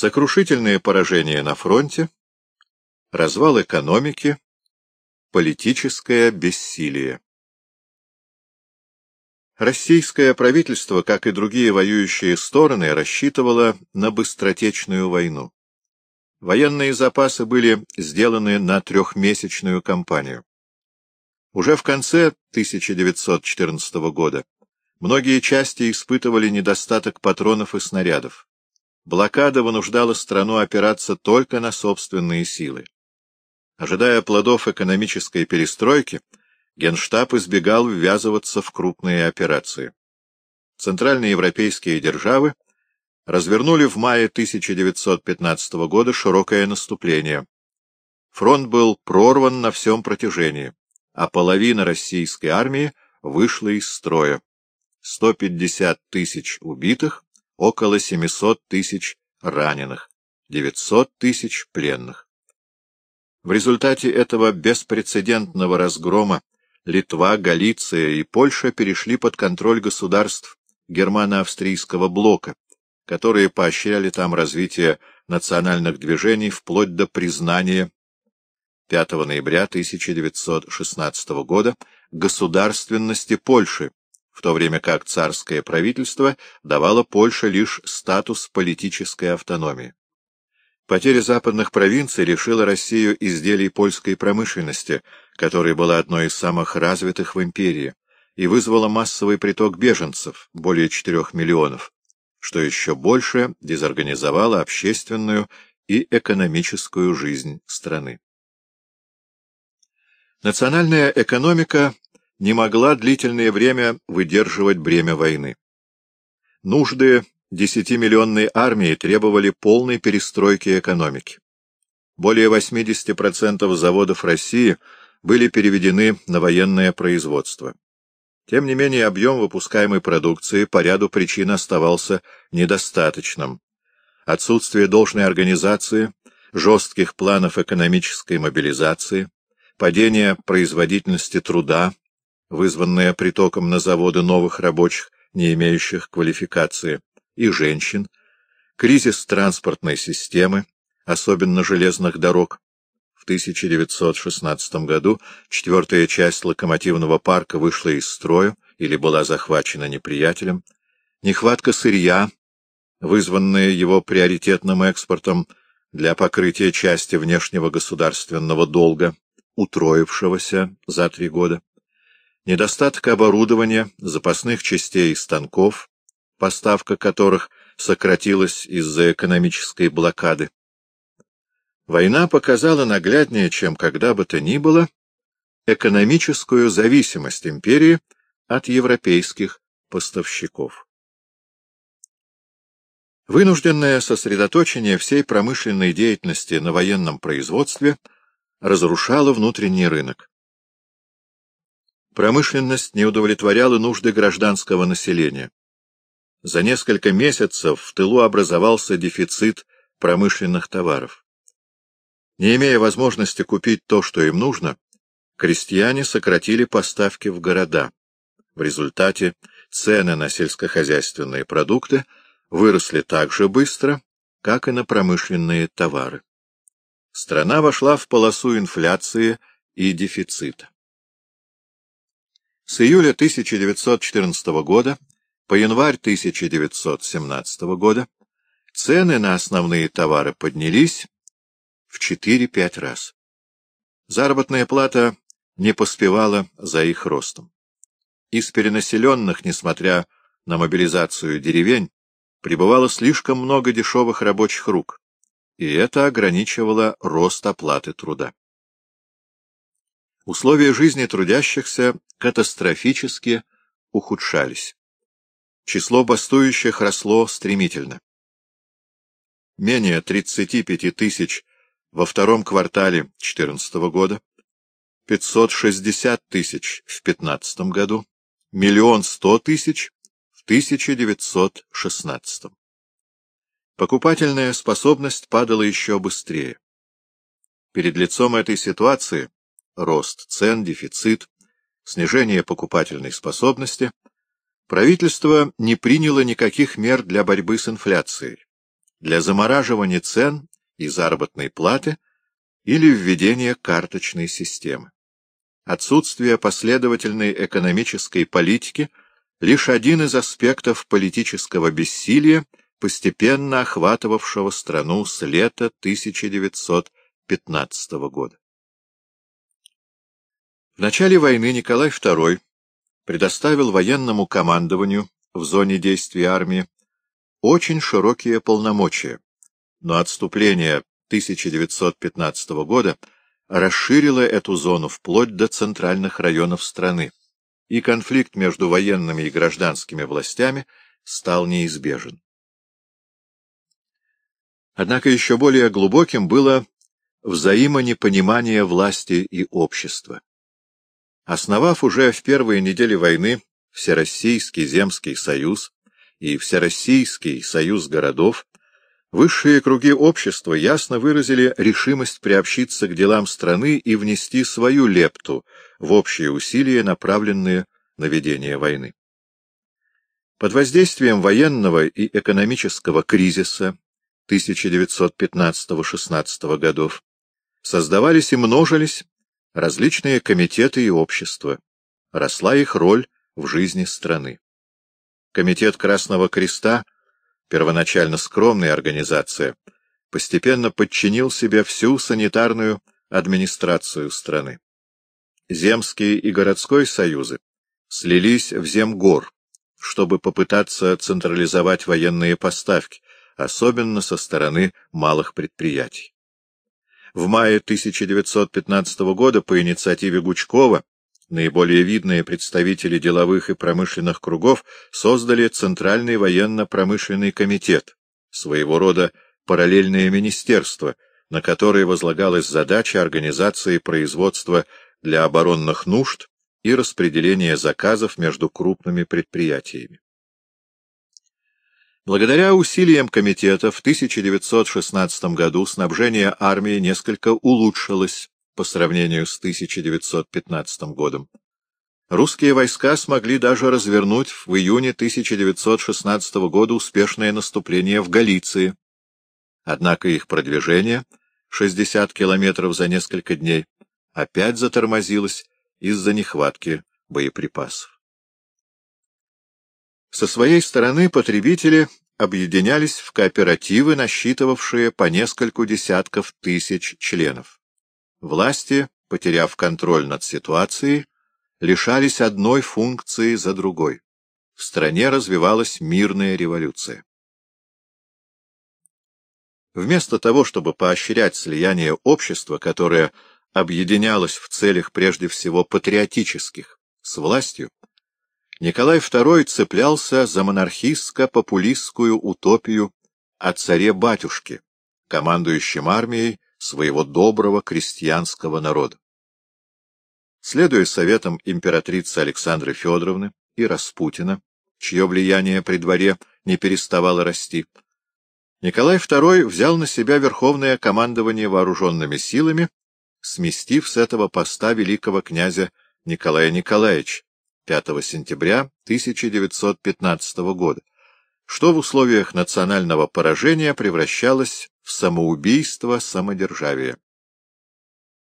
Сокрушительные поражения на фронте, развал экономики, политическое бессилие. Российское правительство, как и другие воюющие стороны, рассчитывало на быстротечную войну. Военные запасы были сделаны на трехмесячную кампанию. Уже в конце 1914 года многие части испытывали недостаток патронов и снарядов. Блокада вынуждала страну опираться только на собственные силы. Ожидая плодов экономической перестройки, Генштаб избегал ввязываться в крупные операции. Центральноевропейские державы развернули в мае 1915 года широкое наступление. Фронт был прорван на всем протяжении, а половина российской армии вышла из строя. 150 тысяч убитых, около 700 тысяч раненых, 900 тысяч пленных. В результате этого беспрецедентного разгрома Литва, Галиция и Польша перешли под контроль государств германо-австрийского блока, которые поощряли там развитие национальных движений вплоть до признания 5 ноября 1916 года государственности Польши, в то время как царское правительство давало Польше лишь статус политической автономии. Потеря западных провинций лишила Россию изделий польской промышленности, которая была одной из самых развитых в империи, и вызвала массовый приток беженцев, более 4 миллионов, что еще больше дезорганизовало общественную и экономическую жизнь страны. Национальная экономика не могла длительное время выдерживать бремя войны. Нужды Десятимиллионной армии требовали полной перестройки экономики. Более 80% заводов России были переведены на военное производство. Тем не менее, объем выпускаемой продукции по ряду причин оставался недостаточным. Отсутствие должной организации, жестких планов экономической мобилизации, падение производительности труда, вызванное притоком на заводы новых рабочих, не имеющих квалификации, и женщин, кризис транспортной системы, особенно железных дорог. В 1916 году четвертая часть локомотивного парка вышла из строя или была захвачена неприятелем. Нехватка сырья, вызванная его приоритетным экспортом для покрытия части внешнего государственного долга, утроившегося за три года. Недостаток оборудования, запасных частей и станков, поставка которых сократилась из-за экономической блокады. Война показала нагляднее, чем когда бы то ни было, экономическую зависимость империи от европейских поставщиков. Вынужденное сосредоточение всей промышленной деятельности на военном производстве разрушало внутренний рынок. Промышленность не удовлетворяла нужды гражданского населения. За несколько месяцев в тылу образовался дефицит промышленных товаров. Не имея возможности купить то, что им нужно, крестьяне сократили поставки в города. В результате цены на сельскохозяйственные продукты выросли так же быстро, как и на промышленные товары. Страна вошла в полосу инфляции и дефицита. С июля 1914 года по январь 1917 года цены на основные товары поднялись в 4-5 раз. Заработная плата не поспевала за их ростом. Из перенаселенных, несмотря на мобилизацию деревень, прибывало слишком много дешевых рабочих рук, и это ограничивало рост оплаты труда. Условия жизни трудящихся катастрофически ухудшались число бастующих росло стремительно. Менее 35 тысяч во втором квартале 2014 года, 560 тысяч в 2015 году, миллион сто тысяч в 1916. Покупательная способность падала еще быстрее. Перед лицом этой ситуации рост цен, дефицит, снижение покупательной способности — Правительство не приняло никаких мер для борьбы с инфляцией. для замораживания цен и заработной платы или введения карточной системы. Отсутствие последовательной экономической политики — лишь один из аспектов политического бессилия, постепенно охватывавшего страну с лета 1915 года. В начале войны Николай II предоставил военному командованию в зоне действия армии очень широкие полномочия, но отступление 1915 года — расширила эту зону вплоть до центральных районов страны, и конфликт между военными и гражданскими властями стал неизбежен. Однако еще более глубоким было взаимонепонимание власти и общества. Основав уже в первые недели войны Всероссийский земский союз и Всероссийский союз городов, Высшие круги общества ясно выразили решимость приобщиться к делам страны и внести свою лепту в общие усилия, направленные на ведение войны. Под воздействием военного и экономического кризиса 1915-16 годов создавались и множились различные комитеты и общества, росла их роль в жизни страны. Комитет Красного Креста — первоначально скромная организация, постепенно подчинил себе всю санитарную администрацию страны. Земский и городской союзы слились в Земгор, чтобы попытаться централизовать военные поставки, особенно со стороны малых предприятий. В мае 1915 года по инициативе Гучкова Наиболее видные представители деловых и промышленных кругов создали Центральный военно-промышленный комитет, своего рода параллельное министерство, на которое возлагалась задача организации производства для оборонных нужд и распределения заказов между крупными предприятиями. Благодаря усилиям комитета в 1916 году снабжение армии несколько улучшилось по сравнению с 1915 годом. Русские войска смогли даже развернуть в июне 1916 года успешное наступление в Галиции. Однако их продвижение, 60 километров за несколько дней, опять затормозилось из-за нехватки боеприпасов. Со своей стороны потребители объединялись в кооперативы, насчитывавшие по нескольку десятков тысяч членов. Власти, потеряв контроль над ситуацией, лишались одной функции за другой. В стране развивалась мирная революция. Вместо того, чтобы поощрять слияние общества, которое объединялось в целях прежде всего патриотических, с властью, Николай II цеплялся за монархистско-популистскую утопию о царе-батюшке, командующем армией своего доброго крестьянского народа. Следуя советам императрицы Александры Федоровны и Распутина, чье влияние при дворе не переставало расти, Николай II взял на себя верховное командование вооруженными силами, сместив с этого поста великого князя Николая Николаевича 5 сентября 1915 года, что в условиях национального поражения превращалось в самоубийство самодержавия.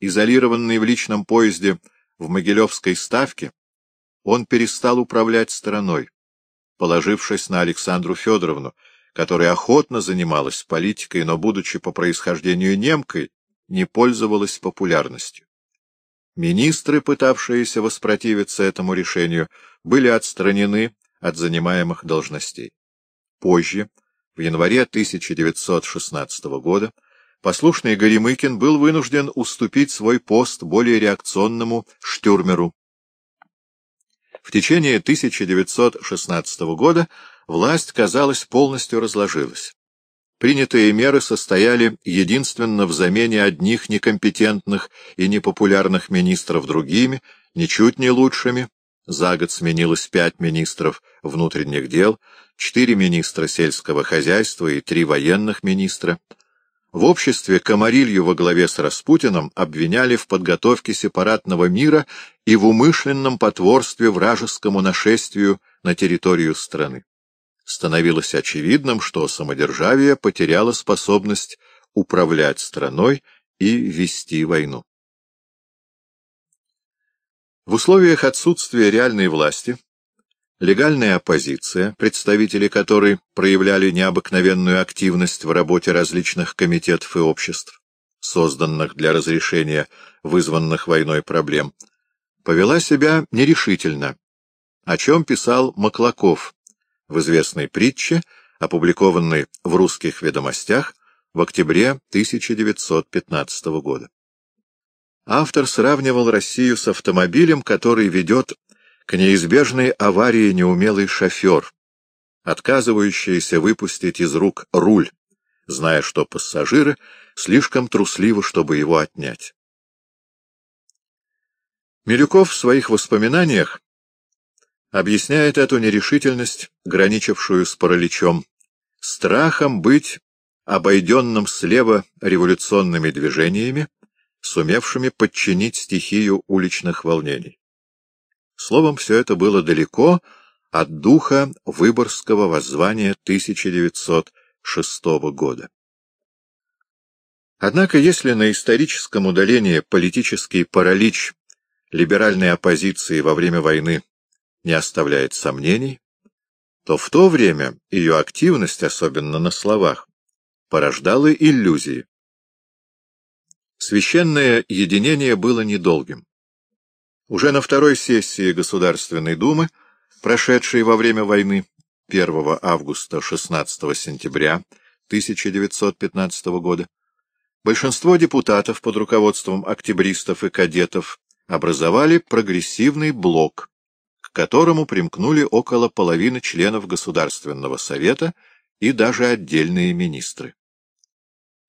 Изолированный в личном поезде в Могилевской ставке, он перестал управлять страной, положившись на Александру Федоровну, которая охотно занималась политикой, но, будучи по происхождению немкой, не пользовалась популярностью. Министры, пытавшиеся воспротивиться этому решению, были отстранены от занимаемых должностей. Позже, в январе 1916 года, послушный Горемыкин был вынужден уступить свой пост более реакционному Штюрмеру. В течение 1916 года власть, казалось, полностью разложилась. Принятые меры состояли единственно в замене одних некомпетентных и непопулярных министров другими, ничуть не лучшими, за год сменилось пять министров внутренних дел, четыре министра сельского хозяйства и три военных министра. В обществе Комарилью во главе с Распутиным обвиняли в подготовке сепаратного мира и в умышленном потворстве вражескому нашествию на территорию страны. Становилось очевидным, что самодержавие потеряло способность управлять страной и вести войну. В условиях отсутствия реальной власти легальная оппозиция, представители которой проявляли необыкновенную активность в работе различных комитетов и обществ, созданных для разрешения вызванных войной проблем, повела себя нерешительно, о чем писал Маклаков в известной притче, опубликованной в «Русских ведомостях» в октябре 1915 года. Автор сравнивал Россию с автомобилем, который ведет к неизбежной аварии неумелый шофер, отказывающийся выпустить из рук руль, зная, что пассажиры слишком трусливы, чтобы его отнять. Милюков в своих воспоминаниях объясняет эту нерешительность, граничившую с параличом, страхом быть обойденным слева революционными движениями, сумевшими подчинить стихию уличных волнений. Словом, все это было далеко от духа Выборгского воззвания 1906 года. Однако, если на историческом удалении политический паралич либеральной оппозиции во время войны не оставляет сомнений, то в то время ее активность, особенно на словах, порождала иллюзии. Священное единение было недолгим. Уже на второй сессии Государственной Думы, прошедшей во время войны 1 августа 16 сентября 1915 года, большинство депутатов под руководством октябристов и кадетов образовали прогрессивный блок, которому примкнули около половины членов Государственного Совета и даже отдельные министры.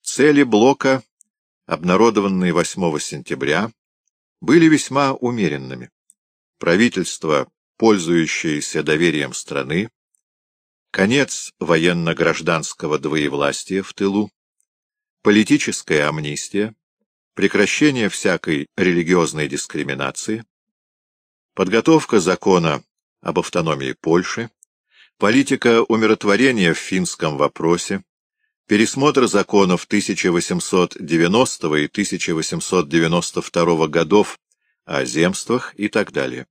Цели блока, обнародованные 8 сентября, были весьма умеренными. Правительство, пользующееся доверием страны, конец военно-гражданского двоевластия в тылу, политическая амнистия, прекращение всякой религиозной дискриминации, подготовка закона об автономии Польши, политика умиротворения в финском вопросе, пересмотр законов 1890 и 1892 годов о земствах и так далее.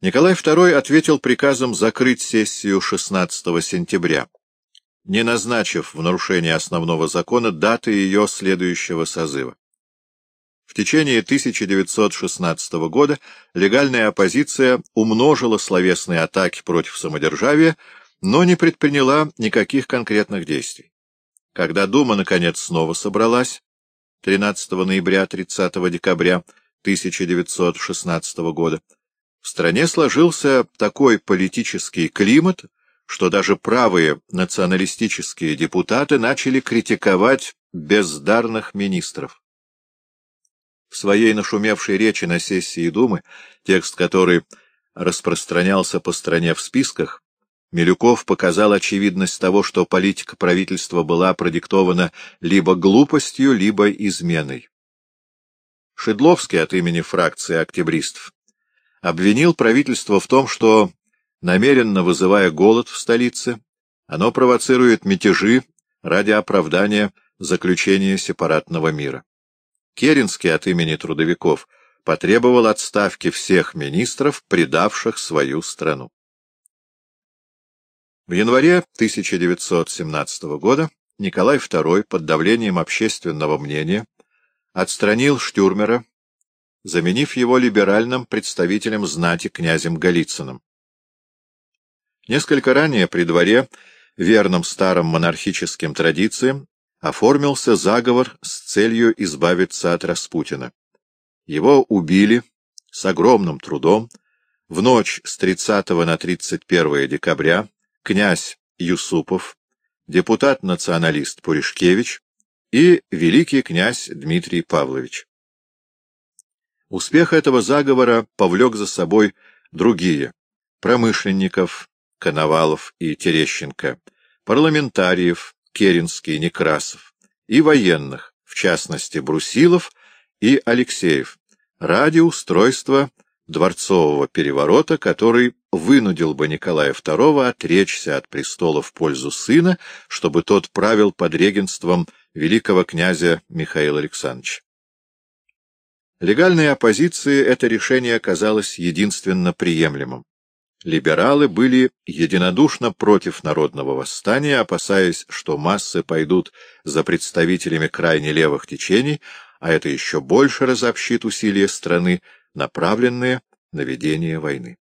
Николай II ответил приказом закрыть сессию 16 сентября, не назначив в нарушение основного закона даты ее следующего созыва. Течение 1916 года легальная оппозиция умножила словесные атаки против самодержавия, но не предприняла никаких конкретных действий. Когда Дума, наконец, снова собралась, 13 ноября 30 декабря 1916 года, в стране сложился такой политический климат, что даже правые националистические депутаты начали критиковать бездарных министров. Своей нашумевшей речи на сессии Думы, текст которой распространялся по стране в списках, Милюков показал очевидность того, что политика правительства была продиктована либо глупостью, либо изменой. Шедловский от имени фракции октябристов обвинил правительство в том, что намеренно вызывая голод в столице, оно провоцирует мятежи ради оправдания заключения сепаратного мира. Керенский от имени трудовиков потребовал отставки всех министров, предавших свою страну. В январе 1917 года Николай II под давлением общественного мнения отстранил Штюрмера, заменив его либеральным представителем знати князем Голицыным. Несколько ранее при дворе, верным старым монархическим традициям, оформился заговор с целью избавиться от Распутина. Его убили с огромным трудом в ночь с 30 на 31 декабря князь Юсупов, депутат-националист Пуришкевич и великий князь Дмитрий Павлович. Успех этого заговора повлек за собой другие — промышленников, Коновалов и Терещенко, парламентариев, Керенский, Некрасов, и военных, в частности Брусилов и Алексеев, ради устройства дворцового переворота, который вынудил бы Николая II отречься от престола в пользу сына, чтобы тот правил под регенством великого князя Михаила Александровича. Легальной оппозиции это решение казалось единственно приемлемым. Либералы были единодушно против народного восстания, опасаясь, что массы пойдут за представителями крайне левых течений, а это еще больше разобщит усилия страны, направленные на ведение войны.